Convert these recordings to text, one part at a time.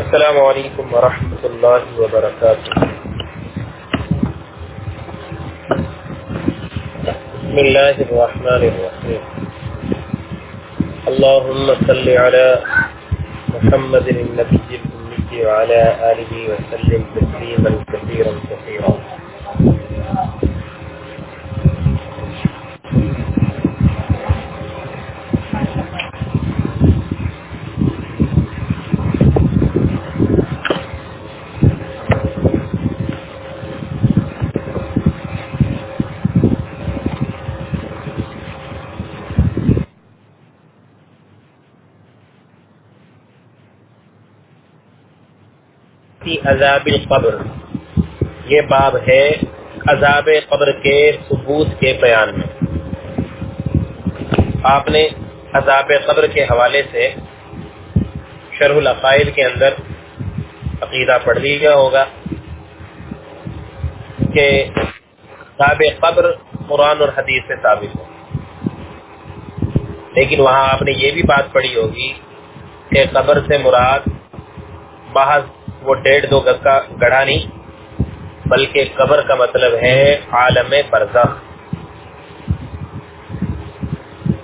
السلام علیکم ورحمۃ اللہ وبرکاتہ بسم اللہ الرحمن الرحیم اللهم صل على محمد النبي الأمي وعلى آله وسلم تسليما كثيرا كثيرا. عذاب قبر یہ باب ہے عذاب قبر کے ثبوت کے بیان میں۔ آپ نے عذاب قبر کے حوالے سے شرح العقائد کے اندر عقیدہ پڑھ لیا ہوگا کہ عذاب قبر قرآن اور حدیث سے ثابت ہو لیکن وہاں آپ نے یہ بھی بات پڑھی ہوگی کہ قبر سے مراد محض وہ ڈیڑھ دو گز کا گڑھا نہیں، بلکہ قبر کا مطلب ہے عالم برزخ۔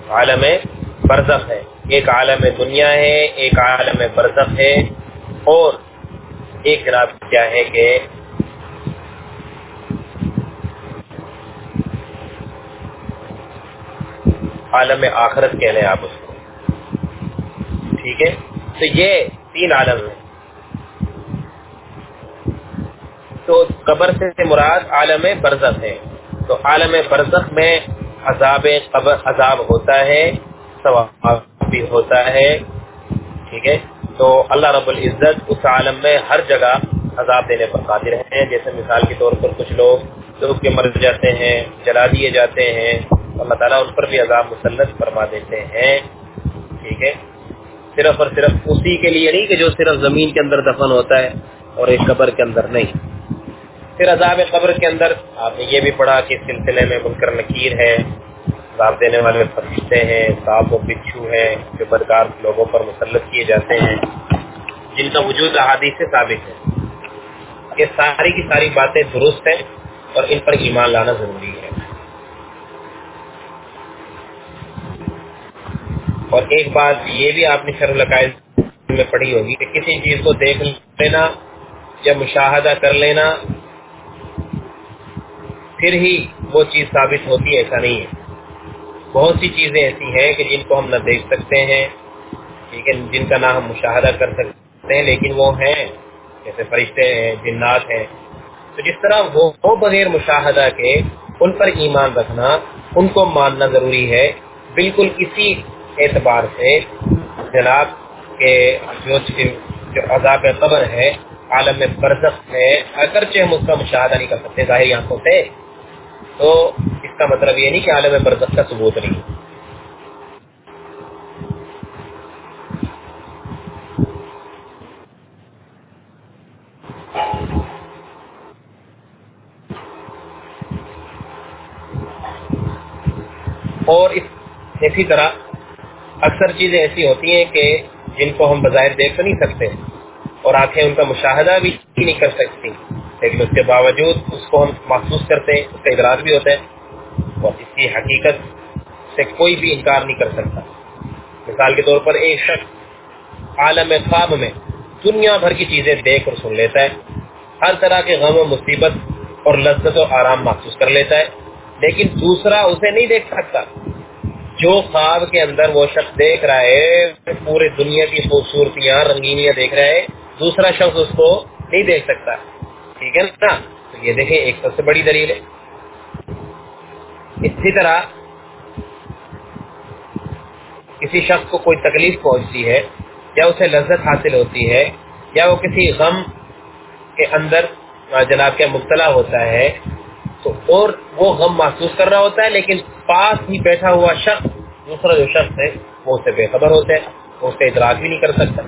عالم برزخ ہے۔ ایک عالم دنیا ہے، ایک عالم برزخ ہے۔ اور ایک جناب کیا ہے کہ عالم آخرت کہہ لیں آپ اس کو۔ ٹھیک ہے؟ تو یہ تین عالم ہیں۔ تو قبر سے مراد عالم برزخ ہے۔ تو عالم برزخ میں عذاب قبر، عذاب ہوتا ہے، ثواب بھی ہوتا ہے۔ ٹھیک ہے؟ تو اللہ رب العزت اس عالم میں ہر جگہ عذاب دینے پر قادر ہیں۔ جیسے مثال کے طور پر کچھ لوگ لوگ کے مر جاتے ہیں، جلا دیے جاتے ہیں، اللہ تعالیٰ ان پر بھی عذاب مسلط فرما دیتے ہیں۔ ٹھیک ہے؟ صرف اور صرف اسی کے لیے نہیں کہ جو صرف زمین کے اندر دفن ہوتا ہے اور ایک قبر کے اندر نہیں۔ پھر عذاب قبر کے اندر آپ نے یہ بھی پڑھا کہ اس سلسلے میں منکر نکیر ہے، عذاب دینے والے فرشتے ہیں، صاحب و بچھو ہیں، جو بدکار لوگوں پر مسلط کیے جاتے ہیں۔ جن کا وجود احادیث سے ثابت ہے۔ یہ ساری کی ساری باتیں درست ہیں اور ان پر ایمان لانا ضروری ہے۔ اور ایک بات یہ بھی آپ نے شرح القائد میں پڑھی ہوگی کہ کسی چیز کو دیکھ لینا یا مشاہدہ کر لینا پھر ہی وہ چیز ثابت ہوتی ہے، ایسا نہیں ہے۔ بہت سی چیزیں ایسی ہیں کہ جن کو ہم نہ دیکھ سکتے ہیں ٹھیک ہے جن کا نہ ہم مشاہدہ کر سکتے ہیں، لیکن وہ ہیں۔ جیسے فرشتے ہیں، جنات ہیں۔ تو جس طرح وہ بغیر مشاہدہ کے ان پر ایمان رکھنا ان کو ماننا ضروری ہے، بالکل اسی اعتبار سے جناب کے جو جو عذاب قبر ہے، عالم برزخ ہے، اگرچہ ہم اس کا مشاہدہ نہیں کر سکتے، ظاہری آنکھوں سے تو اس کا مطلب یہ نہیں کہ عالم برزخ کا ثبوت نہیں اور اس اسی طرح اکثر چیزیں ایسی ہوتی ہیں کہ جن کو ہم بظاہر دیکھ نہیں سکتے اور آنکھیں ان کا مشاہدہ بھی نہیں کر سکتی۔ لیکن اس کے باوجود اس کو ہم محسوس کرتے ہیں، اس کا ادراک بھی ہوتا ہے۔ اور اس کی حقیقت سے کوئی بھی انکار نہیں کر سکتا۔ مثال کے طور پر ایک شخص عالم خواب میں دنیا بھر کی چیزیں دیکھ اور سن لیتا ہے۔ ہر طرح کے غم و مصیبت اور لذت و آرام محسوس کر لیتا ہے۔ لیکن دوسرا اسے نہیں دیکھ سکتا۔ جو خواب کے اندر وہ شخص دیکھ رہا ہے، پورے دنیا کی خوبصورتیاں، رنگینیاں دیکھ رہا ہے، دوسرا شخص اس کو نہیں دیکھ سکتا۔ ٹھیک ہے نا؟ تو یہ دیکھیں، ایک سب سے بڑی دلیل ہے۔ اسی طرح کسی شخص کو کوئی تکلیف پہنچتی ہے، یا اسے لذت حاصل ہوتی ہے، یا وہ کسی غم کے اندر جناب کے مبتلا ہوتا ہے، تو اور وہ غم محسوس کر رہا ہوتا ہے، لیکن پاس ہی بیٹھا ہوا شخص، دوسرا جو شخص ہے، وہ اس سے بے خبر ہوتا ہے، وہ اس کا ادراک بھی نہیں کر سکتا۔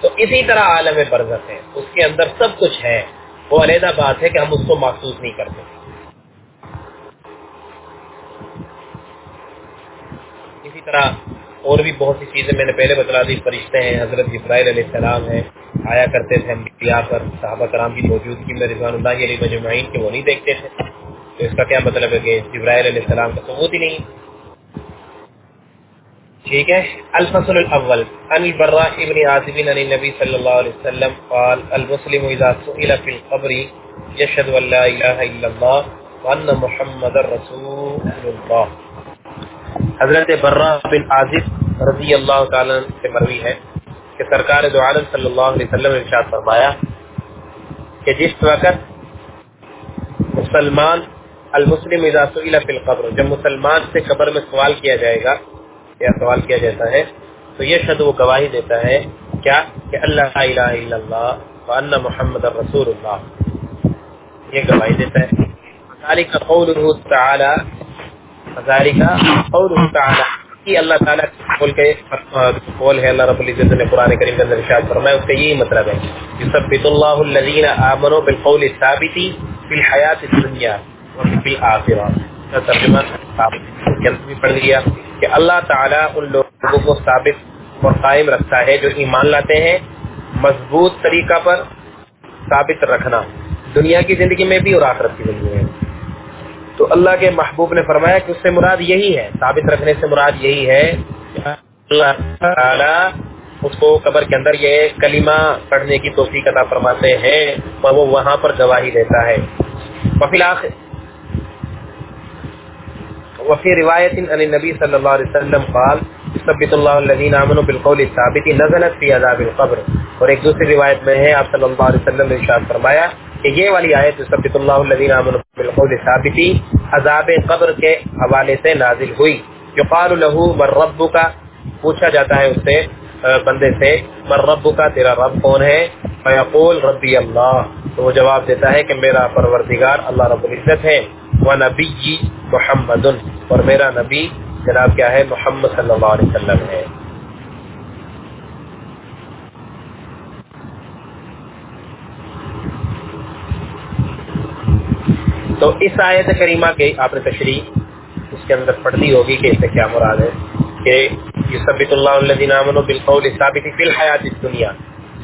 تو اسی طرح عالم برزخ ہے۔ اس کے اندر سب کچھ ہے۔ وہ علیحدہ بات ہے کہ ہم اس کو محسوس نہیں کرتے۔ اسی طرح اور بھی بہت سی چیزیں میں نے پہلے بتلا دی۔ فرشتے ہیں، حضرت جبرائیل علیہ السلام ہیں۔ آیا کرتے تھے ہم پر۔ صحابہ کرام کی موجودگی میں رضوان اللہ علیہ مجمعین کے وہ نہیں دیکھتے تھے۔ تو اس کا کیا مطلب ہے کہ جبرائیل علیہ السلام کا ثبوت ہی نہیں؟ ٹھیک ہے؟ الفصل الاول ان البراء ابن عازب عن النبي صلی اللہ علیہ وسلم قال، المسلم اذا سئل في القبر يشهد ان لا اله الا الله وان محمد رسول الله حضرت برہ بن عازب رضی اللہ تعالی سے مروی ہے کہ سرکار دو عالم صلی اللہ علیہ وسلم نے ارشاد فرمایا کہ جس وقت مسلمان، المسلم اذا سئل فی القبر، جب مسلمان سے قبر میں سوال کیا جائے گا یا سوال کیا جاتا ہے، تو یہ شد وہ گواہی دیتا ہے، کیا؟ کہ اللہ الہ الا اللہ وان محمد رسول اللہ۔ یہ گواہی دیتا ہے۔ ذالک قوله تعالی، ذالک قوله تعالی، کہ اللہ تعالی قول کے قول ہے، اللہ رب العزت نے قران کریم کے اندر ارشاد فرمایا، اس کا یہی مطلب ہے۔ یثبت اللہ الذین آمنوا بالقول الثابت فی الحیات الدنیا وفی الاخرہ ترجمہ ثابت بھی پڑھ لیا۔ کہ اللہ تعالیٰ ان لوگوں کو ثابت اور قائم رکھتا ہے جو ایمان لاتے ہیں، مضبوط طریقہ پر ثابت رکھنا، دنیا کی زندگی میں بھی اور آخرت کی زندگی میں تو اللہ کے محبوب نے فرمایا کہ اس سے مراد یہی ہے، ثابت رکھنے سے مراد یہی ہے اللہ تعالیٰ اس کو قبر کے اندر یہ کلمہ پڑھنے کی توفیق عطا فرماتے ہیں اور وہ وہاں پر گواہی دیتا ہے۔ وفي رواية ان النبي صلى الله عليه وسلم قال ثبت الله الذين آمنوا بالقول الثابت نزلت في عذاب القبر. اور ایک دوسری روایت میں ہے، آپ صلی اللہ علیہ وسلم نے ارشاد فرمایا کہ یہ والی آیت ثبت اللہ الذين آمنوا بالقول الثابت عذاب قبر کے حوالے سے نازل ہوئی۔ یقال له، من ربك پوچھا جاتا ہے اس سے بندے سے من ربك تیرا رب کون ہے؟ فیقول، ربی اللہ. تو وہ جواب دیتا ہے کہ میرا پروردگار اللہ رب العزت ہے وہ نبی محمد اور میرا نبی جناب کیا ہے؟ محمد صلی اللہ علیہ وسلم ہے۔ تو اس آیت کریمہ کے آپ نے تشریح اس کے اندر پڑھ پڑھنی ہوگی کہ اس سے کیا مراد ہے کہ یثبت اللہ الذین آمنوا بالقول الثابت فی الحیات الدنیا۔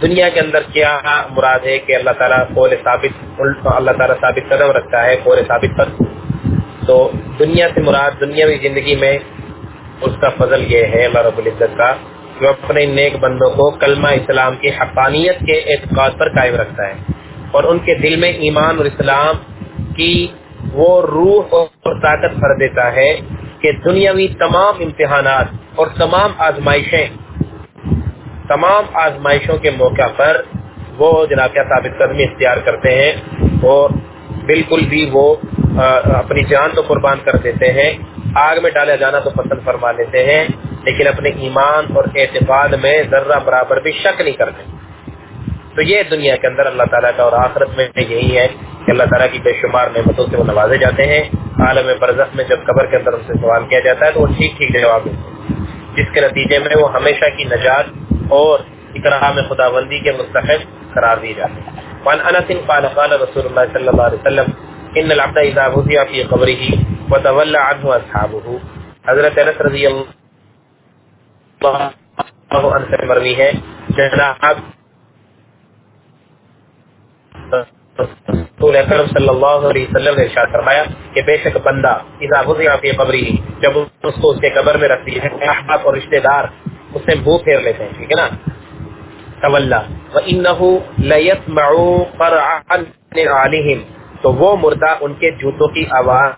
دنیا کے اندر کیا مراد ہے کہ اللہ تعالیٰ قول ثابت، اللہ تعالیٰ ثابت قدم رکھتا ہے قول ثابت پر۔ تو دنیا سے مراد دنیاوی زندگی میں اس کا فضل یہ ہے اللہ رب العزت کا جو اپنے نیک بندوں کو کلمہ اسلام کی حقانیت کے اعتقاد پر قائم رکھتا ہے۔ اور ان کے دل میں ایمان اور اسلام کی وہ روح اور طاقت بھر دیتا ہے کہ دنیاوی تمام امتحانات اور تمام آزمائشیں، تمام آزمائشوں کے موقع پر وہ جناب کیا ثابت قدمی اختیار کرتے ہیں اور بالکل بھی وہ اپنی جان تو قربان کر دیتے ہیں، آگ میں ڈالا جانا تو پسند فرما لیتے ہیں، لیکن اپنے ایمان اور اعتقاد میں ذرہ برابر بھی شک نہیں کرتے۔ تو یہ دنیا کے اندر اللہ تعالیٰ کا اور آخرت میں یہی ہے کہ اللہ تعالیٰ کی بے شمار نعمتوں سے وہ نوازے جاتے ہیں۔ عالم برزخ میں جب قبر کے اندر ان سے سوال کیا جاتا ہے تو وہ ٹھیک ٹھیک جواب دیتے ہیں۔ جس کے نتیجے میں وہ ہمیشہ کی نجات اور اکرام خدا بندی کے مستحق قرار دی جاتے ہیں۔ وان انس قال قال رسول الله صلى الله عليه وسلم، ان العبد اذا وضع في قبره وتولى عنه اصحابه حضرت انس رضی اللہ عنہ مروی ہے، جناب رسول اکرم صلی اللہ علیہ وسلم نے ارشاد فرمایا کہ بے شک بندہ اذا وضع في قبره جب اس کو اس کے قبر میں رکھ دیا ہے احباب اور رشتہ دار، اس سے منہ پھیر لیتے ہیں، ٹھیک ہے نا؟ تولا وانه ليسمع قرعا عليهم تو وہ مردہ ان کے جوتوں کی آواز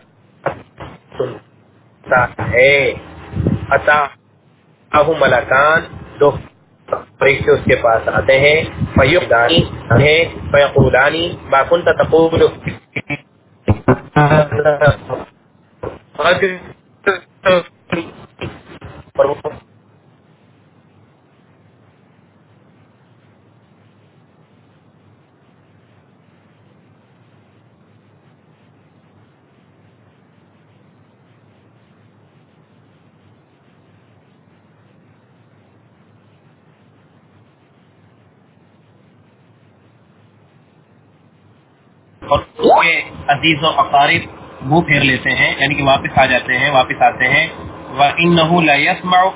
سنتا ہے۔ عطا اہو ملکان دو فرشتے اس کے پاس آتے ہیں۔ فیقدانی ہیں فیقولانی ما کنت تقول۔ اور اور اس کے عزیز و اقارب منہ پھیر لیتے ہیں یعنی کہ واپس آ جاتے ہیں، واپس آتے ہیں۔ وَإِنَّهُ لَا يَسْمَعُ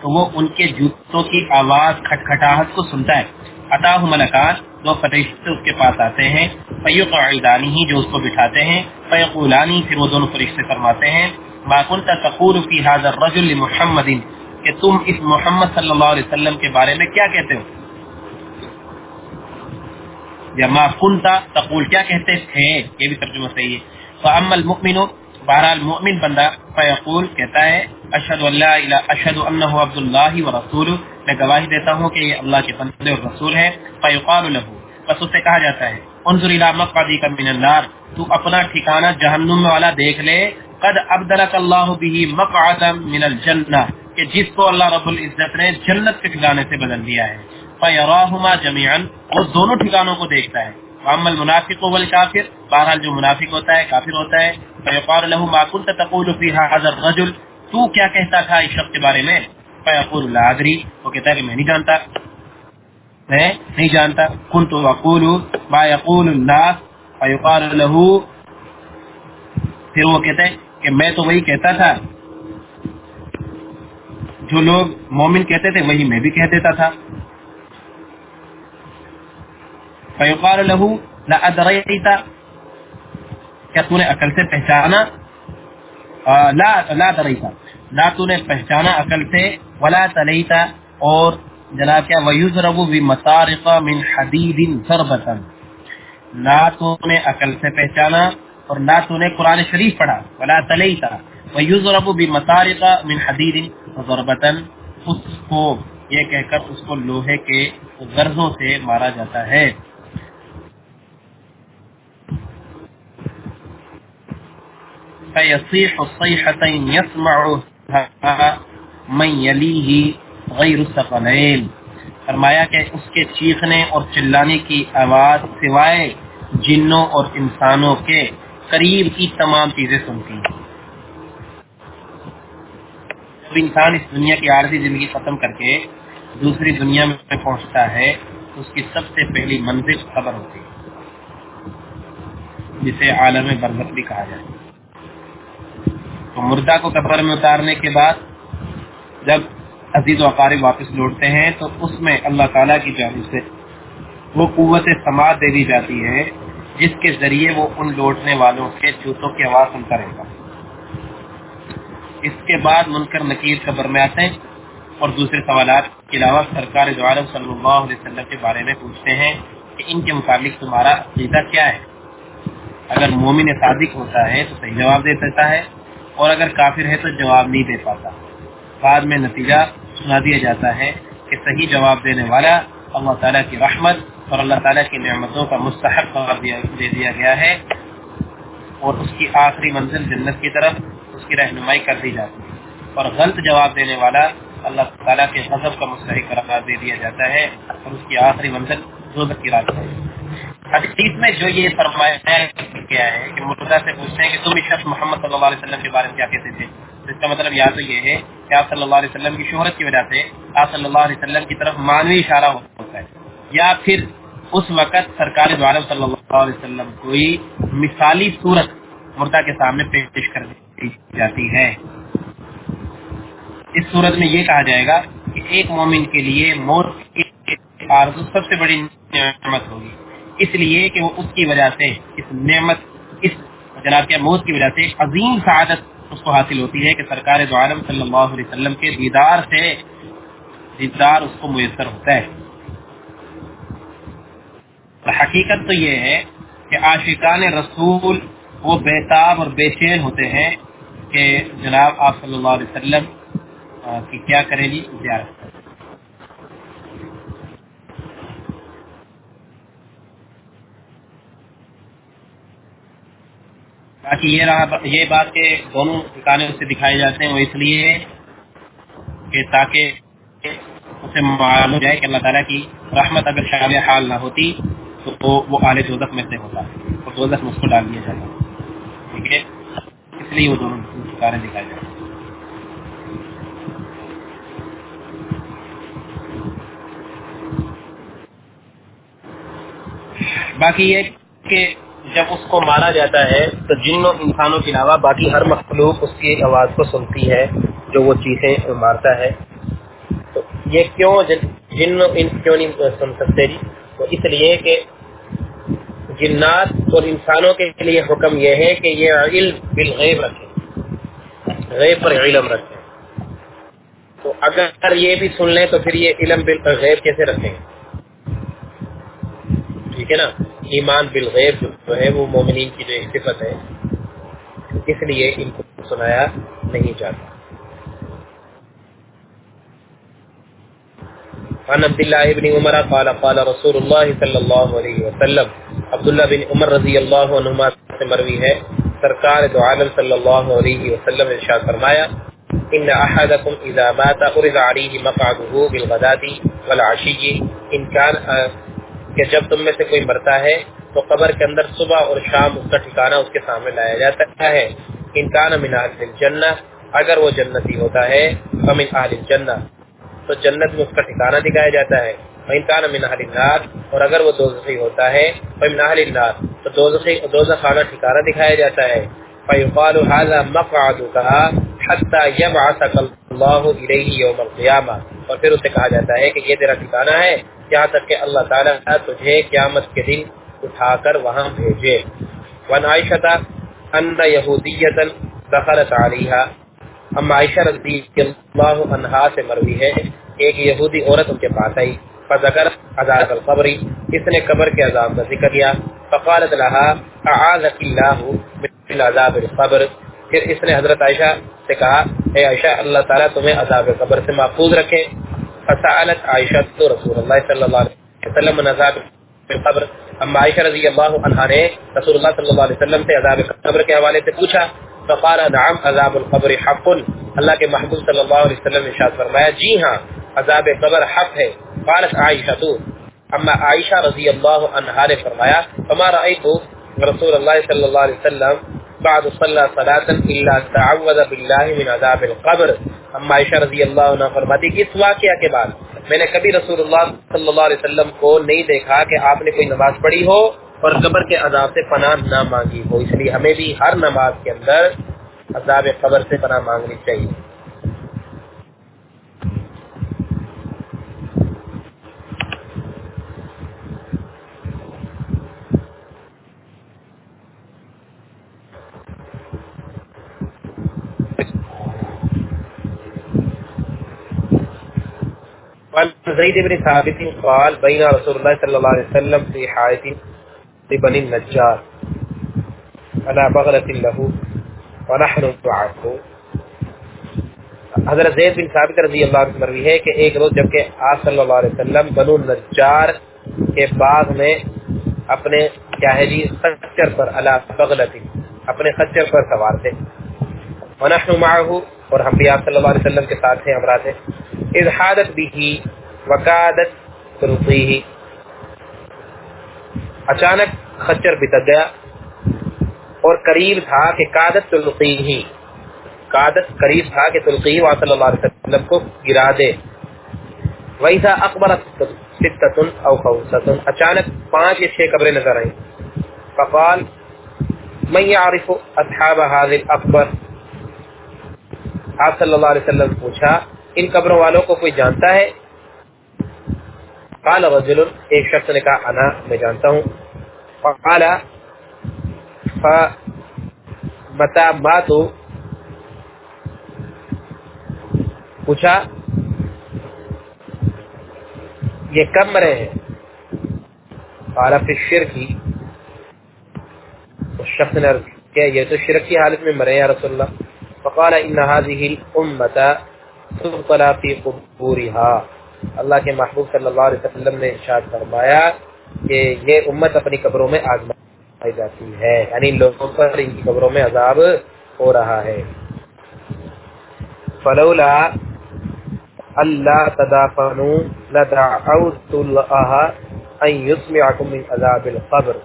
تو وہ ان کے جوتوں کی آواز، کھٹکھٹاہٹ کو سنتا ہے۔ اتاہ ملکان دو فرشتے اس کے پاس آتے ہیں۔ فیقعدانی ہی جو اس کو بٹھاتے ہیں۔ فیقولانی پھر وہ دونوں فرشتے فرماتے ہیں۔ ما كنت تقول في هذا الرجل لمحمد کہ تم اس محمد صلی اللہ علیہ وسلم کے بارے میں کیا کہتے ہو؟ یا ما كنت تقول کیا کہتے تھے یہ بھی ترجمہ صحیح ہے۔ فاما المؤمن، بہرحال مؤمن بندہ فیقول کہتا ہے اشهد ان لا اله اشهد انه عبد الله ورسوله میں گواہی دیتا ہوں کہ یہ اللہ کے بندے اور رسول ہے فیقال له۔ پس اسے کہا جاتا ہے، انظر الى مقعدك من النار، تو اپنا ٹھکانہ جہنم والا دیکھ لے۔ قد ابدلک اللہ به مقعدا من الجنہ کہ جس کو اللہ رب العزت نے جنت کے ٹھکانے سے بدل دیا ہے۔ فیراہما جميعا۔ وہ دونوں ٹھکانوں کو دیکھتا ہے۔ واما المنافق والکافر بہرحال جو منافق ہوتا ہے، کافر ہوتا ہے فیقال له ما كنت تقول في هذا الرجل، تو کیا کہتا تھا اس شخص کے بارے میں؟ فیقول لا ادری وہ کہتا ہے کہ میں نہیں جانتا۔ میں نہیں جانتا۔ كنت اقول ما يقول الناس۔ فیقال له۔ پھر وہ کہتا ہے کہ میں تو وہی کہتا تھا۔ جو لوگ مومن کہتے تھے، وہی میں بھی کہہ دیتا تھا۔ فیقال له لا ادریت کیا تو نے عقل سے پہچانا؟ لا لا دریتا لا تو نے پہچانا عقل سے، ولا تلیتا اور جناب کیا؟ ویضرب بمطارق من حدید ضربتا نہ تو نے عقل سے پہچانا اور نہ تو نے قرآن شریف پڑھا۔ ولا تلیتا ویضرب بمطارق من حدید ضربتا اس کو، یہ کہہ کر اس کو لوہے کے غرضوں سے مارا جاتا ہے۔ فيصيح الصيحة يسمعها من يليه غير الثقلين فرمایا کہ اس کے چیخنے اور چلانے کی آواز سوائے جنوں اور انسانوں کے قریب کی تمام چیزیں سنتی۔ ہیں جب انسان اس دنیا کی عارضی زندگی ختم کر کے دوسری دنیا میں پہنچتا ہے، اس کی سب سے پہلی منزل خبر ہوتی ہے، جسے عالم برزخ بھی کہا جائے تو مردہ کو قبر میں اتارنے کے بعد جب عزیز و اقارب واپس لوٹتے ہیں تو اس میں اللہ تعالیٰ کی جانب سے وہ قوت سماعت دے دی جاتی ہے، جس کے ذریعے وہ ان لوٹنے والوں کے جوتوں کی آواز سنتا رہے گا۔ اس کے بعد منکر نکیر قبر میں آتے ہیں اور دوسرے سوالات کے علاوہ سرکار دوارم صلی اللہ علیہ وسلم کے بارے میں پوچھتے ہیں کہ ان کے متعلق تمہارا عقیدہ کیا ہے۔ اگر مومن صادق ہوتا ہے تو صحیح جواب دے دیتا ہے اور اگر کافر ہے تو جواب نہیں دے پاتا۔ بعد میں نتیجہ سنا دیا جاتا ہے کہ صحیح جواب دینے والا اللہ تعالیٰ کی رحمت اور اللہ تعالیٰ کی نعمتوں کا مستحق قرار دے دیا گیا ہے۔ اور اس کی آخری منزل جنت کی طرف اس کی رہنمائی کر دی جاتی ہے۔ اور غلط جواب دینے والا اللہ تعالیٰ کے غضب کا مستحق قرار دے دیا جاتا ہے اور اس کی آخری منزل دوزخ کی رات ہے۔ حدیث میں جو یہ فرمایا کیا ہے کہ مردہ سے پوچھتے ہیں کہ تم اس شخص محمد صلی اللہ علیہ وسلم کے بارے میں کیا کہتے تھے؟ تو اس کا مطلب یا تو یہ ہے کہ آپ صلی اللہ علیہ وسلم کی شہرت کی وجہ سے آپ صلی اللہ علیہ وسلم کی طرف مانوی اشارہ ہوتا ہے۔ یا پھر اس وقت سرکار دوارم صلی اللہ علیہ وسلم کوئی مثالی صورت مردہ کے سامنے پیش کر دی جاتی ہے۔ اس صورت میں یہ کہا جائے گا کہ ایک مومن کے لیے موت کی آرزو سب سے بڑی نعمت ہوگی۔ اس لیے کہ وہ اس کی وجہ سے، اس نعمت، اس جناب کے موت کی وجہ سے عظیم سعادت اس کو حاصل ہوتی ہے کہ سرکار دو عالم صلی اللہ علیہ وسلم کے دیدار سے دیدار اس کو میسر ہوتا ہے۔ حقیقت تو یہ ہے کہ عاشقان رسول وہ بےتاب اور بے چین ہوتے ہیں کہ جناب آپ صلی اللہ علیہ وسلم کی کیا کرے گی؟ زیارت۔ باقی یہ رہا یہ بات کہ دونوں ٹھکانے اسے دکھائے جاتے ہیں، وہ اس لیے کہ تاکہ اسے معلوم جائے کہ اللہ تعالیٰ کی رحمت اگر شامل حال نہ ہوتی تو وہ آل دوزخ میں سے ہوتا اور دوزخ میں اس کو ڈال دیا جاتا ٹھیک ہے؟ اس لیے وہ دونوں ٹھکانے دکھائے جاتے ہیں۔ باقی یہ کہ جب اس کو مارا جاتا ہے، تو جنوں انسانوں کے علاوہ باقی ہر مخلوق اس کی آواز کو سنتی ہے، جو وہ چیزیں مارتا ہے۔ تو یہ کیوں جن ان کیوں نہیں سن سکتے جی؟ تو اس لیے کہ جنات اور انسانوں کے لیے حکم یہ ہے کہ یہ علم بالغیب رکھیں۔ غیب پر علم رکھیں۔ تو اگر یہ بھی سن لیں تو پھر یہ علم بالغیب کیسے رکھیں؟ ٹھیک ہے نا؟ ایمان بالغیب جو ہے وہ مومنین کی جو صفت ہے، اس لیے ان کو سنایا نہیں جاتا۔ عن عبداللہ ابن عمر قال قال رسول اللہ صلی اللہ علیہ وسلم، عبداللہ بن عمر رضی اللہ عنہ سے مروی ہے۔ سرکار دو عالم صلی اللہ علیہ وسلم نے ارشاد فرمایا، ان احدکم اذا مات ارض علیہ مقعده بالغداة والعشی، ان کان کہ جب تم میں سے کوئی مرتا ہے تو قبر کے اندر صبح اور شام اس کا ٹھکانہ اس کے سامنے لایا جاتا ہے۔ ان کان من اہل الجنہ، اگر وہ جنتی ہوتا ہے، فمن اہل الجنہ، تو جنت میں اس کا ٹھکانہ دکھایا جاتا ہے۔ وَإِن كَانَ مِنْ أَهْلِ اور اگر وہ دوزخی ہوتا ہے، فَمِنْ أَهْلِ النَّارِ، تو دوزخی دوزخ خانہ ٹھکانہ دکھایا جاتا ہے۔ فَيُقَالُ هَذَا مَقْعَدُكَ حَتَّى يَبْعَثَكَ اللَّهُ إِلَيْهِ يَوْمَ الْقِيَامَةِ۔ اور پھر اسے کہا جاتا ہے کہ یہ تیرا ٹھکانہ ہے یہاں تک کہ اللہ تعالیٰ تجھے قیامت کے دن اٹھا کر وہاں بھیجے۔ وَنْ عَيْشَةَ أَنَّ يَهُودِيَّةً دَخَلَتْ عَلَيْهَا۔ اما عائشہ رضی اللہ عنہا سے مروی ہے ایک یہودی عورت ان کے پاس آئی۔ فذکر عذاب القبری اس نے قبر کے عذاب کا ذکر کیا۔ فقالت لها اعاذك الله من عذاب القبر۔ پھر اس نے حضرت عائشہ سے کہا، اے عائشہ، اللہ تعالی تمہیں عذاب قبر سے محفوظ رکھے۔ فسالت عائشہ تو رسول اللہ صلی اللہ علیہ وسلم عذاب القبر. اما عائشہ رضی اللہ عنہا نے رسول اللہ صلی اللہ علیہ وسلم سے عذاب قبر کے حوالے سے پوچھا، فقال نعم، عذاب القبر حق. اللہ کے محبوب صلی اللہ علیہ وسلم نے ارشاد فرمایا جی ہاں عذاب قبر حق ہے۔ قالت عائشہ تو اما عائشہ رضی اللہ عنہا نے فرمایا، فما رأيت رسول اللہ صلی اللہ علیہ وسلم بعد صلى صلاة الا تعوذ بالله من عذاب القبر. اما عائشہ رضی اللہ عنہ فرماتی کہ اس واقعہ کے بعد میں نے کبھی رسول اللہ صلی اللہ علیہ وسلم کو نہیں دیکھا کہ آپ نے کوئی نماز پڑھی ہو اور قبر کے عذاب سے پناہ نہ مانگی ہو۔ اس لیے ہمیں بھی ہر نماز کے اندر عذاب قبر سے پناہ مانگنی چاہیے۔ زید بن ثابت قال بین رسول اللہ صلی اللہ علیہ وسلم فی حایت لبن النجار على بغلت له ونحن دعاکو حضرت زید بن ثابت رضی اللہ عنہ مروی ہے کہ ایک روز جبکہ آپ صلی اللہ علیہ وسلم بنو نجار کے باغ میں اپنے کیا ہے جی خچر پر علا بغلت اپنے خچر پر سوار تھے۔ ونحن معه اور ہم بھی آپ صلی اللہ علیہ وسلم کے ساتھ تھے ہمراہ تھے اذ حادت بھی وقادت تلقیہ اچانک خچر بتک گیا اور قریب تھا کہ قادت تلقیہ قادت قریب تھا کہ تلقیہ وہاں صلی اللہ علیہ وسلم کو گرا دے۔ ویسا اکبرت ستتن او خوصتن اچانک پانچ یا چھ قبریں نظر آئیں۔ فقال، من يعرف اصحاب هذه الاکبر آپ صلی اللہ علیہ وسلم پوچھا، ان قبروں والوں کو کوئی جانتا ہے؟ قال رجل ایک شخص نے کہا، انا، میں جانتا ہوں۔ فقال فمتا ماتو پوچھا، یہ کب مرے ہیں؟ قال، فی الشرکی اس شخص نے کہا یہ تو شرک کی حالت میں مرے یا رسول اللہ۔ فقال، ان هذه الامه تبطل في قبورها۔ اللہ کے محبوب صلی اللہ علیہ وسلم نے ارشاد فرمایا کہ یہ امت اپنی قبروں میں آزمائی جاتی ہے یعنی لوگوں پر ان کی قبروں میں عذاب ہو رہا ہے۔ فلولا اللہ تدافنوا لدعوت اللہ ان یسمعکم من عذاب القبر۔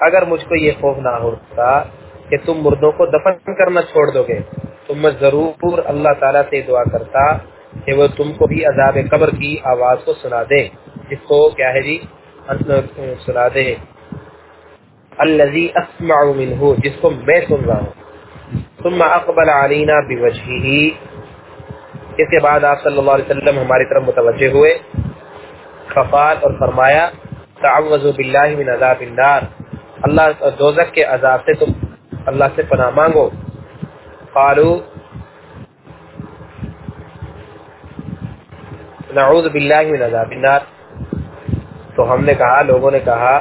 اگر مجھ کو یہ خوف نہ ہوتا کہ تم مردوں کو دفن کرنا چھوڑ دو گے، تو میں ضرور اللہ تعالیٰ سے دعا کرتا کہ وہ تم کو بھی عذاب قبر کی آواز کو سنا دے۔ جس کو کیا ہے جی؟ سنا دے۔ الذي اسمع منه جس کو میں سن رہا ہوں۔ ثم اقبل علینا بوجهه اس کے بعد آپ صلی اللہ علیہ وسلم ہماری طرف متوجہ ہوئے۔ خفال اور فرمایا تعوذوا باللہ من عذاب النار۔ اللہ دوزک کے عذاب سے تم، اللہ سے پناہ مانگو۔ قالوا نعوذ باللہ من عذاب النار۔ تو ہم نے کہا، لوگوں نے کہا،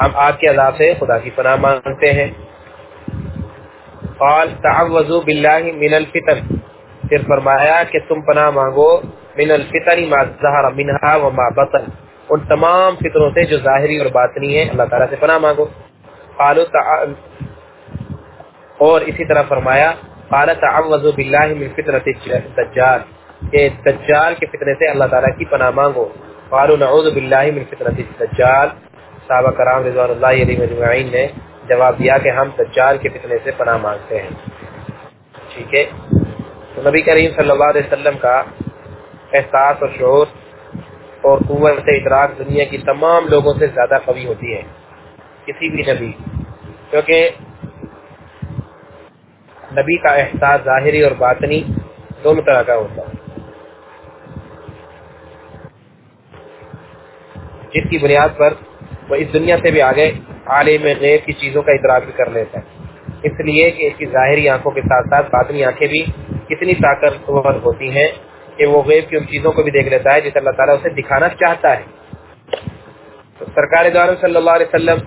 ہم آگ کے عذاب سے خدا کی پناہ مانگتے ہیں۔ قال تعوذوا باللہ من الفتن۔ پھر فرمایا کہ تم پناہ مانگو، من الفتن ما ظہر منها وما بطن۔ ان تمام فتنوں سے جو ظاہری اور باطنی ہیں، اللہ تعالیٰ سے پناہ مانگو۔ قالوا اور اسی طرح فرمایا، قال تعوذوا باللہ من فتنة الدجال۔ کہ دجال کے فتنے سے اللہ تعالیٰ کی پناہ مانگو۔ قالوا نعوذ باللہ من فتنة الدجال صحابہ کرام رضوان اللہ علیہ مجمعین نے جواب دیا کہ ہم دجال کے فتنے سے پناہ مانگتے ہیں۔ ٹھیک ہے؟ تو نبی کریم صلی اللہ علیہ وسلم کا احساس اور شعور اور قوت ادراک دنیا کی تمام لوگوں سے زیادہ قوی ہوتی ہے۔ کسی بھی نبی۔ کیونکہ نبی کا احساس ظاہری اور باطنی دونوں طرح کا ہوتا ہے۔ جس کی بنیاد پر وہ اس دنیا سے بھی آگے عالم غیب کی چیزوں کا ادراک بھی کر لیتا ہے۔ اس لیے کہ اس کی ظاہری آنکھوں کے ساتھ ساتھ باطنی آنکھیں بھی کتنی طاقتور ہوتی ہیں کہ وہ غیب کی ان چیزوں کو بھی دیکھ لیتا ہے جسے اللہ تعالیٰ اسے دکھانا چاہتا ہے۔ تو سرکار دار صلی اللہ علیہ وسلم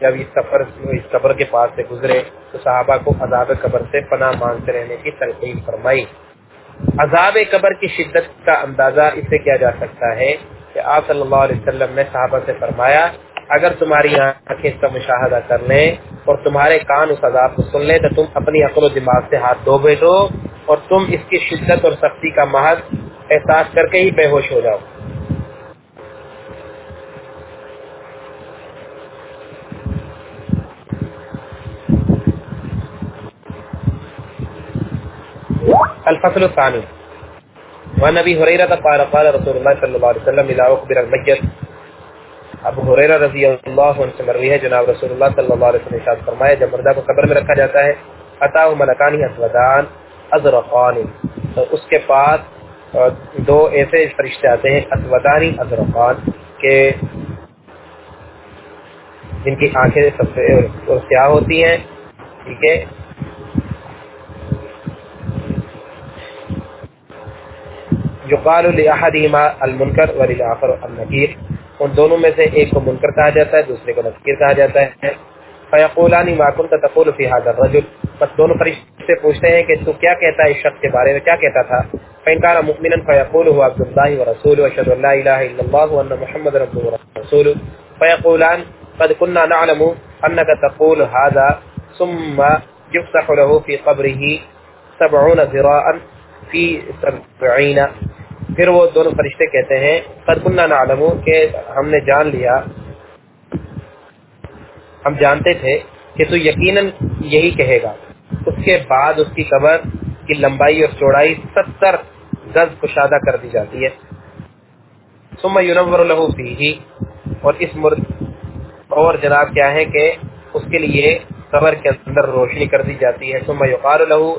جب اس سفر اس قبر کے پاس سے گزرے تو صحابہ کو عذاب قبر سے پناہ مانگتے رہنے کی تلقین فرمائی۔ عذاب قبر کی شدت کا اندازہ اس سے کیا جا سکتا ہے؟ کہ آپ صلی اللہ علیہ وسلم نے صحابہ سے فرمایا، اگر تمہاری آنکھیں اس کا مشاہدہ کر لیں اور تمہارے کان اس عذاب کو سن لیں، تو تم اپنی عقل و دماغ سے ہاتھ دھو بیٹھو اور تم اس کی شدت اور سختی کا محض احساس کر کے ہی بے ہوش ہو جاؤ۔ الفصل الثاني وعن ابي هريره قال قال رسول الله صلى الله عليه وسلم اذا اخبر الميت. ابو حریرہ رضی اللہ عنہ سے مروی ہے، جناب رسول اللہ صلی اللہ علیہ وسلم نے ارشاد فرمایا جب مردہ کو قبر میں رکھا جاتا ہے اتاه ملکان اسودان ازرقان اس کے پاس دو ایسے فرشتے آتے ہیں، اسودانی ازرقان، کہ جن کی آنکھیں سب سے سیاہ ہوتی ہیں، ٹھیک ہے یقال لاحدهما المنکر وللاخر النکیر ان دونوں میں سے ایک کو منکر کہا جاتا ہے، دوسرے کو نکیر کہا جاتا ہے۔ فیقولان ما كنت تقول في هذا الرجل۔ بس دونوں فرشتے پوچھتے ہیں کہ تو کیا کہتا ہے اس شخص کے بارے میں، کیا کہتا تھا؟ فان كان مؤمنا فيقول هو عبد الله ورسوله واشهد ان لا اله الا الله وان محمد رسول ورسوله۔ فيقولان قد كنا نعلم انك تقول هذا ثم يفتح له في قبره 70 ذراعا في 70 پھر وہ دونوں فرشتے کہتے ہیں، قد كنا نعلم کہ ہم نے جان لیا۔ ہم جانتے تھے کہ تو یقیناً یہی کہے گا۔ اس کے بعد اس کی قبر کی لمبائی اور چوڑائی ستر گز کشادہ کر دی جاتی ہے۔ ثم ينور له فيه اور اس مرد، اور جناب کیا ہے کہ اس کے لیے قبر کے اندر روشنی کر دی جاتی ہے۔ ثم يقال له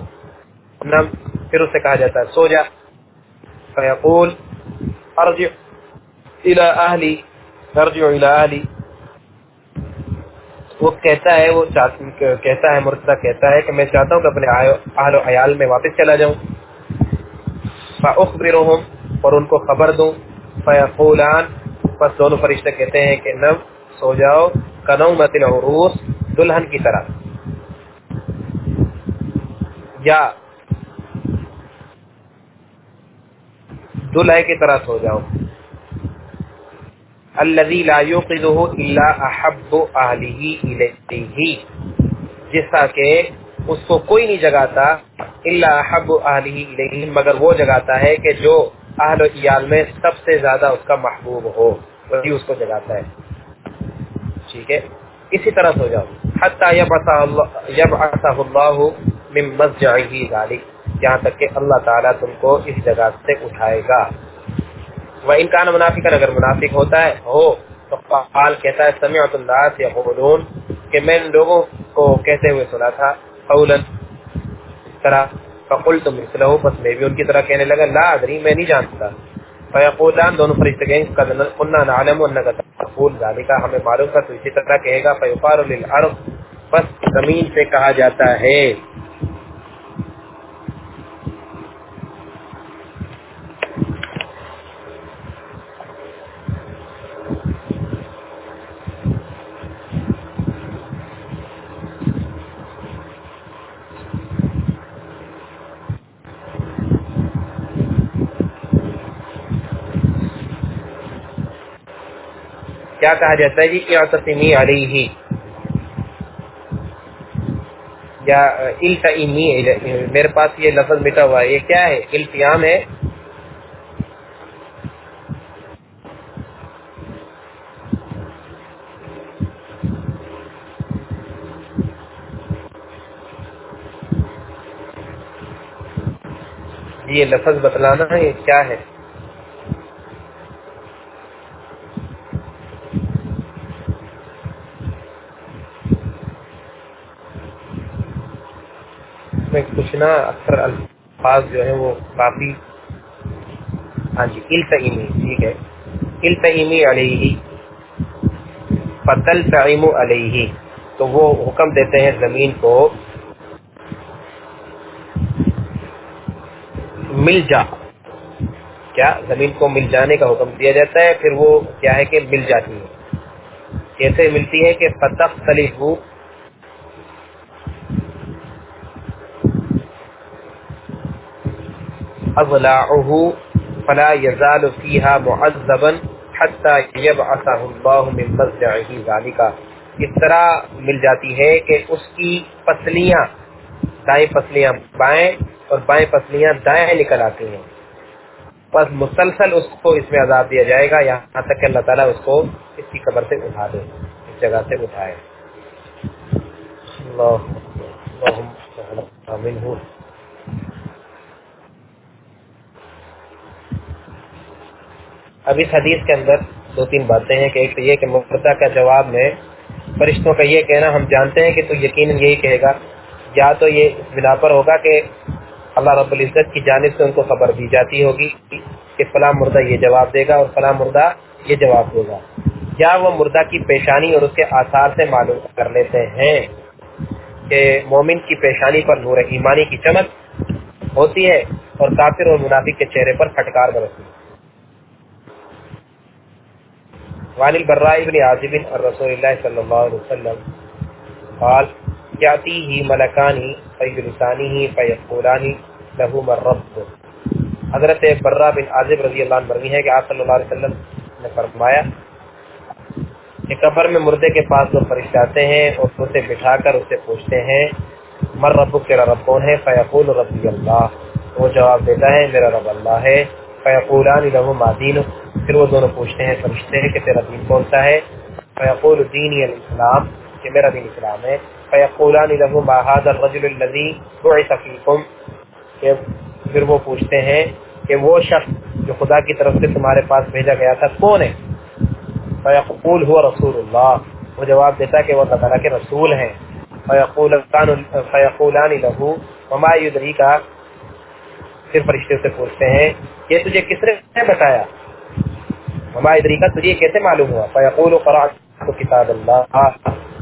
نم پھر اسے کہا جاتا ہے، سو جا۔ فیقول ارجع الى اهلی ارجع الى اهلی وہ کہتا ہے، وہ کہتا ہے مرتدہ کہتا ہے کہ میں چاہتا ہوں کہ اپنے اہل و عیال میں واپس چلا جاؤں۔ فاخبرهم اور ان کو خبر دوں۔ فیقولان پس دونوں فرشتے کہتے ہیں کہ نم، سو جاؤ۔ کنومت العروس، دلہن کی طرح۔ یا دلہے کی طرح سو جاؤ۔ الذي لا يوقظه الا احب اهله اليه جیسا کہ اس کو کوئی نہیں جگاتا الا احب اهله اليه مگر وہ جگاتا ہے کہ جو اہل و عیال میں سب سے زیادہ اس کا محبوب ہو، وہی اس کو جگاتا ہے۔ ٹھیک ہے؟ اسی طرح سو جاؤ۔ حتى يبعث الله يبعثه الله من مسجعه ذلك یہاں تک کہ اللہ تعالیٰ تم کو اس جگہ سے اٹھائے گا۔ وہ انکان منافق اگر منافق ہوتا ہے، ہو، تو قال کہتا ہے، سمعت الناس یقولون کہ میں ان لوگوں کو کہتے ہوئے سنا تھا، قولا، اس طرح۔ فقلت مثله بس میں بھی ان کی طرح کہنے لگا، لا ادری، میں نہیں جانتا۔ فیقولان دونوں فرشتے کہیں، قد قلنا نعلم انك تقول۔ ذلك ہمیں معلوم تھا، تو اسی طرح کہے گا فیقال للارض بس زمین سے کہا جاتا ہے۔ کیا کہا جاتا ہے جی؟ اعتصمی علیہ. یا التئمی میرے پاس یہ لفظ مٹا ہوا ہے. یہ کیا ہے؟ التیام ہے. یہ لفظ بتلانا ہے یہ کیا ہے میں کچھ نا اکثر الفاظ جو ہیں وہ کافی ہاں جی التئمی ٹھیک ہے۔ التئمی علیہ فتل تعیم علیہ۔ تو وہ حکم دیتے ہیں زمین کو مل جا کیا زمین کو مل جانے کا حکم دیا جاتا ہے؟ پھر وہ کیا ہے کہ مل جاتی ہے کیسے ملتی ہے کہ فتح خلیف اضلاعه فلا يزال فيها معذبا حتى يبعثه الله من مزجعه ذلك۔ اس طرح مل جاتی ہے کہ اس کی پسلیاں دائیں پسلیاں بائیں اور بائیں پسلیاں دائیں نکل آتی ہیں۔ بس مسلسل اس کو اس میں عذاب دیا جائے گا۔ یہاں تک کہ اللہ تعالیٰ اس کو اس کی قبر سے اٹھا دے، اس جگہ سے اٹھائے۔ اللہ اب اس حدیث کے اندر دو تین باتیں ہیں کہ ایک تو یہ کہ مفردہ کا جواب میں فرشتوں کا یہ کہنا ہم جانتے ہیں کہ تو یقیناً یہی کہے گا، یا تو یہ اس بنا پر ہوگا کہ اللہ رب العزت کی جانب سے ان کو خبر دی جاتی ہوگی کہ فلاں مردہ یہ جواب دے گا اور فلاں مردہ یہ جواب دے گا۔ یا وہ مردہ کی پیشانی اور اس کے آثار سے معلوم کر لیتے ہیں کہ مومن کی پیشانی پر نور ایمانی کی چمک ہوتی ہے اور کافر اور منافق کے چہرے پر پھٹکار برستی۔ ہے وعن البراء بن عازب الرسول اللہ صلی اللہ علیہ وسلم قال یاتیہ ملکانی فیجلسانیہ فیقولانی لہو من رب. حضرت برا بن عازب رضی اللہ عنہ مروی ہے کہ آپ صلی اللہ علیہ وسلم نے فرمایا کہ قبر میں مردے کے پاس لوگ فرشتے آتے ہیں اور اسے بٹھا کر اسے پوچھتے ہیں مر رب تیرا رب کون ہے؟ فیقول ربی اللہ۔ وہ جواب دیتا ہے، میرا رب اللہ ہے۔ فیقولان لہو ما دین پھر وہ دونوں پوچھتے ہیں سمجھتے ہیں کہ تیرا دین کون سا ہے؟ فیقول دینی الاسلام کہ میرا دین اسلام ہے۔ فیقولان له ما هذا الرجل الذي بعث فيكم۔ کہ پھر وہ پوچھتے ہیں کہ وہ شخص جو خدا کی طرف سے تمہارے پاس بھیجا گیا تھا کون ہے؟ فیقول هو رسول اللہ وہ جواب دیتا کہ وہ اللہ تعالیٰ کے رسول ہیں۔ فیقولان له وما يدریک پھر فرشتے سے پوچھتے ہیں، یہ تجھے کس نے بتایا؟ ہما ادری کا تجھے کیسے معلوم ہوا؟ فیقول قرات کتاب اللہ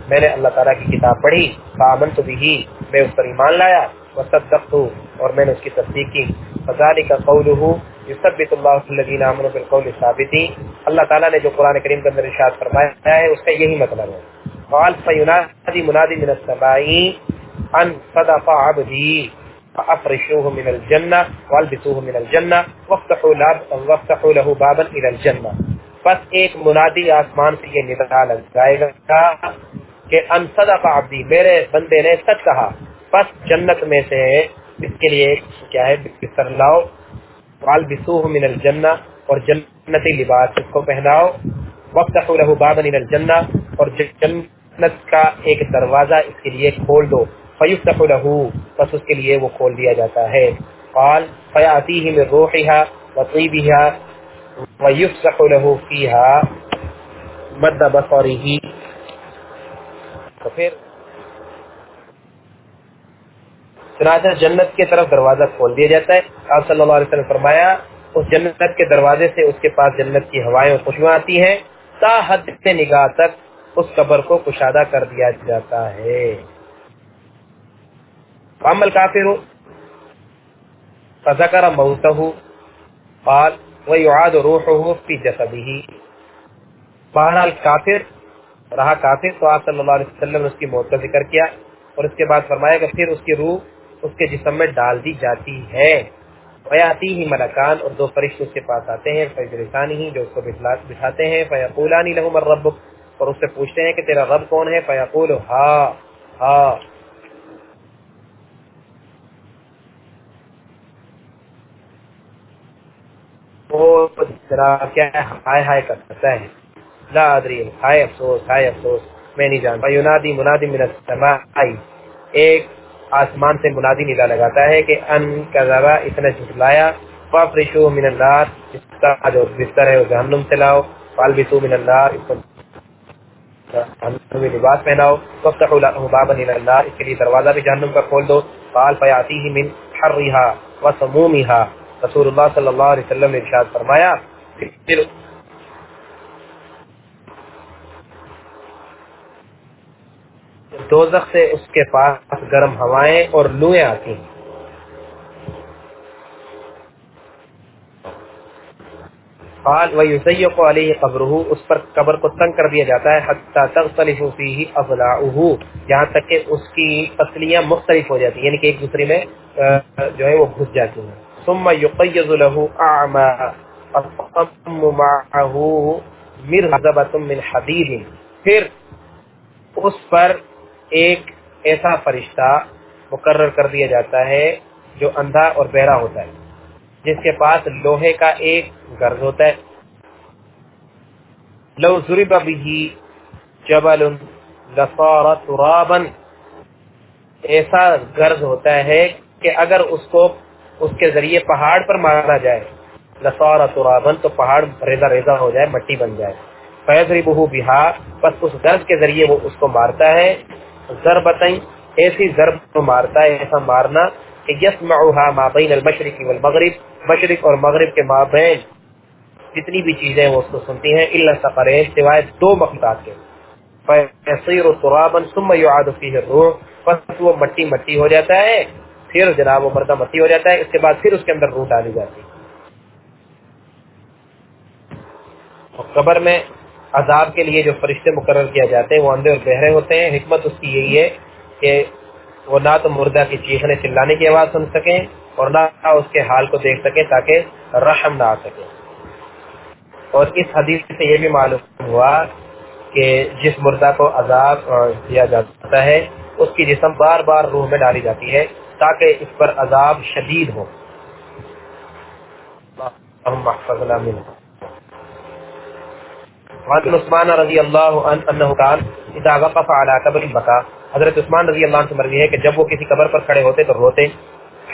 میں نے اللہ تعالیٰ کی کتاب پڑھی فامن تو بھی میں اس پر ایمان لایا، وصدقت۔ اور میں نے اس کی تصدیق کی۔ فضالی فذلك قوله۔ يثبت الله الذين امنوا بالقول الثابت اللہ تعالیٰ نے جو قرآن کریم کے اندر ارشاد فرمایا ہے، اس کا یہی مطلب ہے۔ قال فينادي منادي من السماء ان صدق عبدي۔ فافرشوه من الجنة والبسوه من الجنة وافتحوا, لاب وافتحوا له بابا الى الجنة. پس ایک منادی آسمان سے یہ ندا لگائے گا کہ ان صدق عبدی میرے بندے نے سچ کہا۔ پس جنت میں سے اس کے لیے کیا ہے؟ بستر لاؤ والبسوه من الجنة اور جنتی لباس اس کو پہناؤ۔ وافتحوا له بابا الى الجنة اور جنت کا ایک دروازہ اس کے لیے کھول دو۔ فیفتح له پس اس کے لیے وہ کھول دیا جاتا ہے۔ قال فیاتیہ من روحها وطیبها ویفتح له فیها مد بصره۔ تو پھر چنانچہ جنت کی طرف دروازہ کھول دیا جاتا ہے۔ آپ صلی اللہ علیہ وسلم نے فرمایا، اس جنت کے دروازے سے اس کے پاس جنت کی ہوائیں اور خوشبو آتی ہیں۔ تا حد سے نگاہ تک اس قبر کو کشادہ کر دیا جاتا ہے۔ عمل کافر فذکر موتہ قال ویعاد روحه فی جسده بہرحال کافر، رہا کافر، تو آپ صلی اللہ علیہ وسلم نے اس کی موت کا ذکر کیا اور اس کے بعد فرمایا کہ پھر اس کی روح اس کے جسم میں ڈال دی جاتی ہے۔ فیاتی ہی ملکان اور دو فرشت اس کے پاس آتے ہیں فیضرسانی ہی جو اس کو بٹھاتے ہیں۔ فیقولانی لہم الرب اور اس سے پوچھتے ہیں کہ تیرا رب کون ہے؟ فیقول ہا ہا وہ کیا ہائے ہائے کرتا ہے۔ لا ادری، ہائے افسوس ہائے افسوس، میں نہیں جانتا۔ ینادی منادی من السماء ایک آسمان سے منادی ندا لگاتا ہے کہ ان کذبا اس نے جھٹلایا۔ فافرشو من النار، اس کا جو بستر ہے وہ جہنم سے لاؤ۔ فالبسو من النار، اس کو جہنم لباس پہناؤ۔ وفتحوا له بابا الى النار، اس کے لیے دروازہ بھی جہنم کا کھول دو۔ قال فیاتیہ من حرها وسمومها رسول اللہ صلی اللہ علیہ وسلم نے ارشاد فرمایا پھر دوزخ سے اس کے پاس گرم ہوائیں اور لوئیں آتی ہیں۔ قال ويسيق عليه قبره، اس پر قبر کو تنگ کر دیا جاتا ہے، حتى تختلف فيه اضلاعه یہاں تک کہ اس کی پسلیاں مختلف ہو جاتی ہیں یعنی کہ ایک دوسرے میں جو ہے وہ گھس جاتی ہیں۔ ثم يقيض له اعمى من پھر اس پر ایک ایسا فرشتہ مقرر کر دیا جاتا ہے جو اندھا اور بہرا ہوتا ہے، جس کے پاس لوہے کا ایک گرز ہوتا ہے۔ لو ضرب به جبل لصار ترابا۔ ایسا گرز ہوتا ہے کہ اگر اس کو اس کے ذریعے پہاڑ پر مارا جائے لصار ترابا تو پہاڑ ریزہ ریزہ ہو جائے، مٹی بن جائے۔ فیضربه بها بس اس گرز کے ذریعے وہ اس کو مارتا ہے۔ ضربتیں ایسی ضرب مارتا ہے، ایسا مارنا کہ یسمعها ما بین المشرق والمغرب۔ مشرق اور مغرب کے مابین جتنی بھی چیزیں وہ اس کو سنتی ہیں، الا سقرین سوائے دو مخلوقات کے۔ فیصیر ترابا ثم يعاد فيه الروح۔ پس وہ مٹی مٹی ہو جاتا ہے، پھر جناب وہ مردہ مٹی ہو جاتا ہے، اس کے بعد پھر اس کے اندر روح ڈالی جاتی ہے۔ قبر میں عذاب کے لیے جو فرشتے مقرر کیا جاتے ہیں، وہ اندھے اور بہرے ہوتے ہیں۔ حکمت اس کی یہی ہے کہ وہ نہ تو مردہ کی چیخنے، چلانے کی آواز سن سکیں اور نہ اس کے حال کو دیکھ سکیں تاکہ رحم نہ آ سکے۔ اور اس حدیث سے یہ بھی معلوم ہوا کہ جس مردہ کو عذاب دیا جاتا ہے، اس کی جسم بار بار روح میں ڈالی جاتی ہے تاکہ اس پر عذاب شدید ہو۔ وعن عثمان رضی اللہ عنہ انہو قال اذا وقف على قبر بکا حضرت عثمان رضی اللہ عنہ مروی ہے کہ جب وہ کسی قبر پر کھڑے ہوتے تو روتے،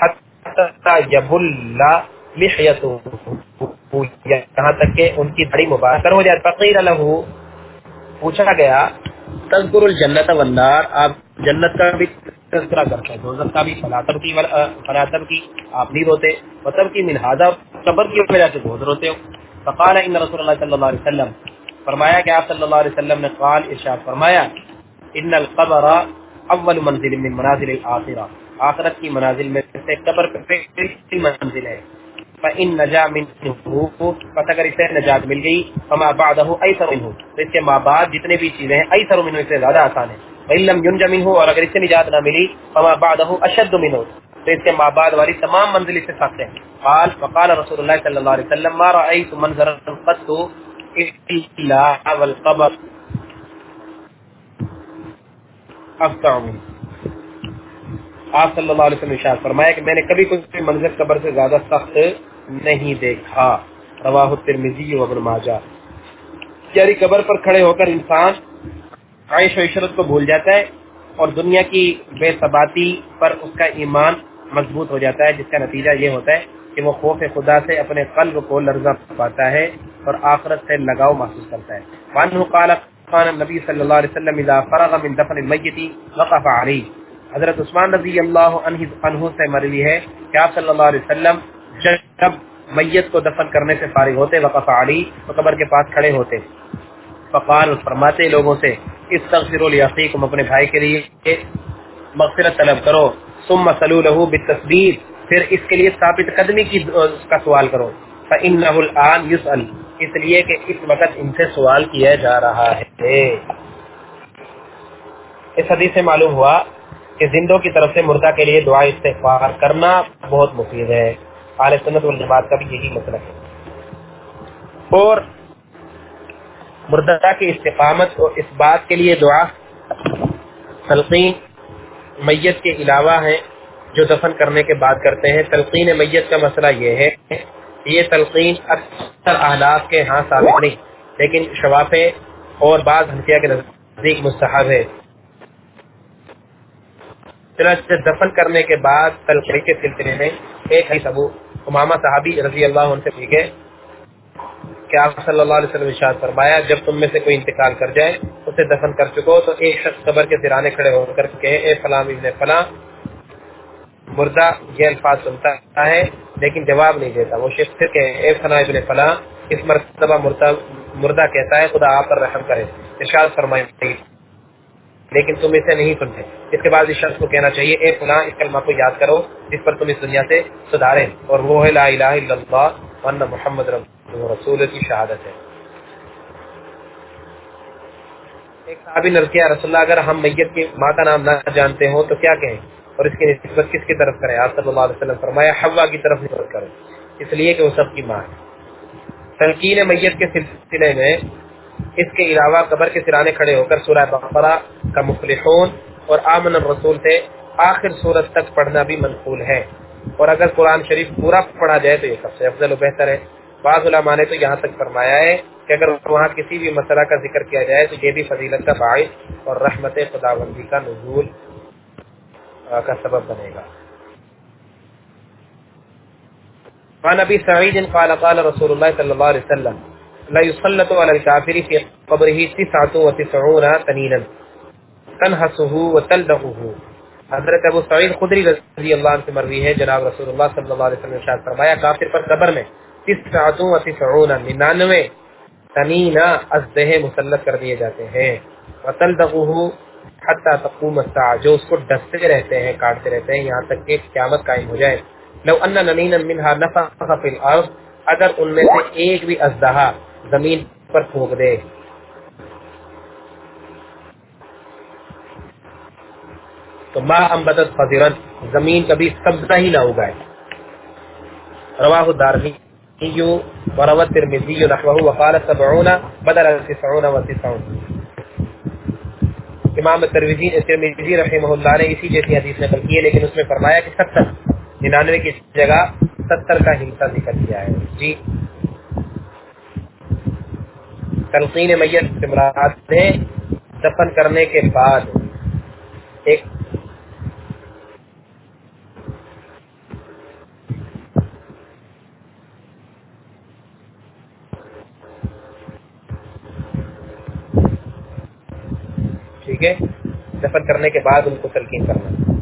حتی یبل لحیتو یہاں تک کہ ان کی دھڑی مبارک ہو جائے۔ فقیر لہو، پوچھا گیا، تذکر الجنت والنار، آپ جنت کا بھی تذکرہ کرتے ہیں دوزت کا بھی فلاتب کی فلاتب کی آپ نہیں روتے۔ وطب کی منہادہ قبر کی وجہ سے بہت روتے ہو۔ فقال ان رسول اللہ صلی اللہ علیہ وسلم فرمایا کہ آپ صلی اللہ علیہ وسلم نے قال ارشاد فرمایا، ان القبر اول منزل من منازل الاخرہ۔ آخرت کی منازل میں سے قبر پہلی منزل ہے۔ فَإِن نَجَا مِنْهُ، پس اگر اسے نجات مل گئی، فَمَا بَعْدَهُ أَيْسَرُ مِنْهُ۔ تو اس کے ما بعد جتنے بھی چیزیں ہیں، أَيْسَرُ مِنْهُ اس سے زیادہ آسان ہے وَإِن لَمْ يُنْجَ مِنْهُ، اور اگر اس سے نجات نہ ملی، فَمَا بَعْدَهُ أَشَدُّ مِنْهُ۔ تو اس کے ما بعد والی تمام منزل اس سے سخت ہیں۔ قال، فقال رسول اللہ صلی اللہ علیہ وسلم، ما رأيت منظرا قط الا والقبر آپ صلی اللہ علیہ وسلم ارشاد فرمایا کہ میں نے کبھی کوئی منظر قبر سے زیادہ سخت نہیں دیکھا۔ رواہ الترمذی و ابن ماجہ۔ یعنی قبر پر کھڑے ہو کر انسان عائش و عشرت کو بھول جاتا ہے اور دنیا کی بے ثباتی پر اس کا ایمان مضبوط ہو جاتا ہے، جس کا نتیجہ یہ ہوتا ہے کہ وہ خوف خدا سے اپنے قلب کو لرزہ پاتا ہے۔ اور آخرت سے لگاؤ محسوس کرتا ہے۔ وانه قال قال النبي صلی اللہ علیہ وسلم اذا فرغ من دفن المیت وقف علیہ حضرت عثمان رضی اللہ عنہ عنہ سے مروی ہے کہ آپ صلی اللہ علیہ وسلم جب میت کو دفن کرنے سے فارغ ہوتے، وقف علی تو قبر کے پاس کھڑے ہوتے۔ فقال، فرماتے لوگوں سے، استغفروا لیقیکم اپنے بھائی کے لیے مغفرت طلب کرو۔ ثم صلو له بالتسبیح، پھر اس کے لیے ثابت قدمی کی کا سوال کرو۔ فانه الان يسال اس لیے کہ اس وقت ان سے سوال کیا جا رہا ہے۔ اس حدیث سے معلوم ہوا کہ زندوں کی طرف سے مردہ کے لیے دعا استغفار کرنا بہت مفید ہے۔ اہل سنت والجماعت کا بھی یہی مسئلہ ہے۔ اور مردہ کی استقامت اور اس بات کے لیے دعا تلقین میت کے علاوہ ہیں جو دفن کرنے کے بعد کرتے ہیں۔ تلقین میت کا مسئلہ یہ ہے یہ تلقین اکثر احلاف کے ہاں ثابت نہیں، لیکن شوافے اور بعض حنفیہ کے نزدیک مستحب ہے چنانچہ دفن کرنے کے بعد تلقین کے سلسلے میں ایک حدیث ابو امامہ صحابی رضی اللہ عنہ سے پوچھے کہ آپ صلی اللہ علیہ وسلم ارشاد فرمایا، جب تم میں سے کوئی انتقال کر جائے، اسے دفن کر چکو تو ایک شخص قبر کے سرانے کھڑے ہو کر کہے اے فلاں ابن فلاں مردہ یہ الفاظ سنتا ہے، لیکن جواب نہیں دیتا۔ وہ شخص پھر کہے، اے فلاں ابن فلاں، اس مرتبہ مردہ کہتا ہے، خدا آپ پر رحم کرے۔ ارشاد فرمائے لیکن تم اسے نہیں سنتے۔ اس کے بعد اس شخص کو کہنا چاہیے، اے فلاں، اس کلمہ کو یاد کرو، جس پر تم اس دنیا سے سدھارے۔ اور وہ ہے، لا الہ الا اللہ ون محمد رسول کی شہادت ہے۔ ایک صحابی نے کیا رسول اللہ، اگر ہم میت کی ماں کا نام نہ جانتے ہوں، تو کیا کہیں؟ اور اس کی نسبت کس کی طرف کریں؟ آپ صلی اللہ علیہ وسلم فرمایا، حوا کی طرف نسبت کریں۔ اس لیے کہ وہ سب کی ماں ہے تلقین میت کے سلسلے میں اس کے علاوہ قبر کے سرانے کھڑے ہو کر سورہ بقرہ کا مفلحون اور آمن الرسول سے آخر صورت تک پڑھنا بھی منقول ہے۔ اور اگر قرآن شریف پورا پڑھا جائے تو یہ سب سے افضل و بہتر ہے۔ بعض علماء نے تو یہاں تک فرمایا ہے کہ اگر وہاں کسی بھی مسئلہ کا ذکر کیا جائے تو یہ بھی فضیلت کا باعث اور رحمت خداوندی کا نزول کا سبب بنے گا۔ وعن ابي سعيد قال قال رسول الله صلى الله عليه وسلم، لا يسلط على الكافر في قبره 99 تنينا تنحسه وتلدغه۔ حضرت ابو سعید خدری رضی اللہ عنہ سے مروی ہے، جناب رسول اللہ صلی اللہ علیہ وسلم نے ارشاد فرمایا، کافر پر قبر میں 99 تنینا ازدہ مسلط کر دیے جاتے ہیں۔ وتلدغه حتی تقوم الساعه جو اس کو ڈستے رہتے ہیں، کاٹتے رہتے ہیں، یہاں تک کہ قیامت قائم ہو جائے۔ لو ان ننینا منها نفخ في الارض اگر ان میں سے ایک بھی ازدہا زمین پر پھونک دے۔ تو ما امبدت فضیرن زمین کبھی سبزہ ہی نہ اگائے۔ رواہ دارمی یو وروت ترمیزی نحوه وقال سبعون، بدل تسعون و تسعون۔ امام ترویزی ترمیزی رحمہ اللہ نے اسی جیسی حدیث نقل کی ہے، لیکن اس میں فرمایا کہ ستر، ننانوے کی جگہ ستر کا حصہ ذکر کیا ہے۔ جی۔ تلقین میت سے مراد ہے دفن کرنے کے بعد ایک ٹھیک ہے؟ دفن کرنے کے بعد ان کو تلقین کرنا۔